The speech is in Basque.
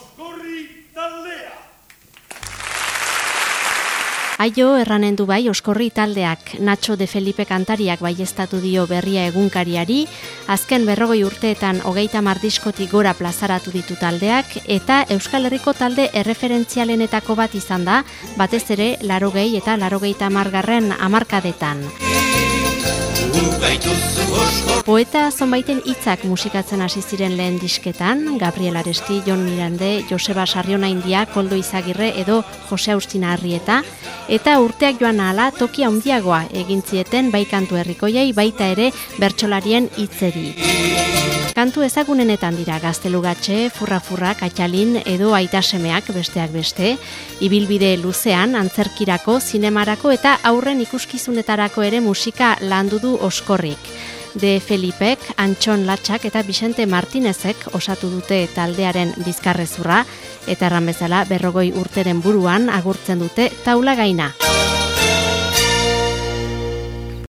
Oskorri taldea! Aio erranen du bai Oskorri taldeak Nacho de Felipe kantariak baiestatu dio berria egunkariari, azken berrogoi urteetan hogeita mardiskotik gora plazaratu ditu taldeak, eta Euskal Herriko talde erreferentzialenetako bat izan da, batez ere larogei eta larogeita margarren amarkadetan. Poeta zonbaiten hitzak musikatzen hasi ziren lehen disketan, Gabriel Aresti, Jon Mirande, Joseba Sarriona India, Koldo Izagirre edo Jose Austina Arrieta, eta urteak joan ahala tokia handiagoa egin zieten bai kantu herrikoiei baita ere bertsolarien hitzeri. Kantu ezagunenetan dira gaztelugatxe, furra-furra, katxalin edo aitasemeak besteak beste, ibilbide luzean, antzerkirako, zinemarako eta aurren ikuskizunetarako ere musika landu du oskorrik. De Felipek, Antxon Latxak eta Vicente Martinezek osatu dute taldearen bizkarrezurra, eta erran bezala berrogoi urteren buruan agurtzen dute taula gaina.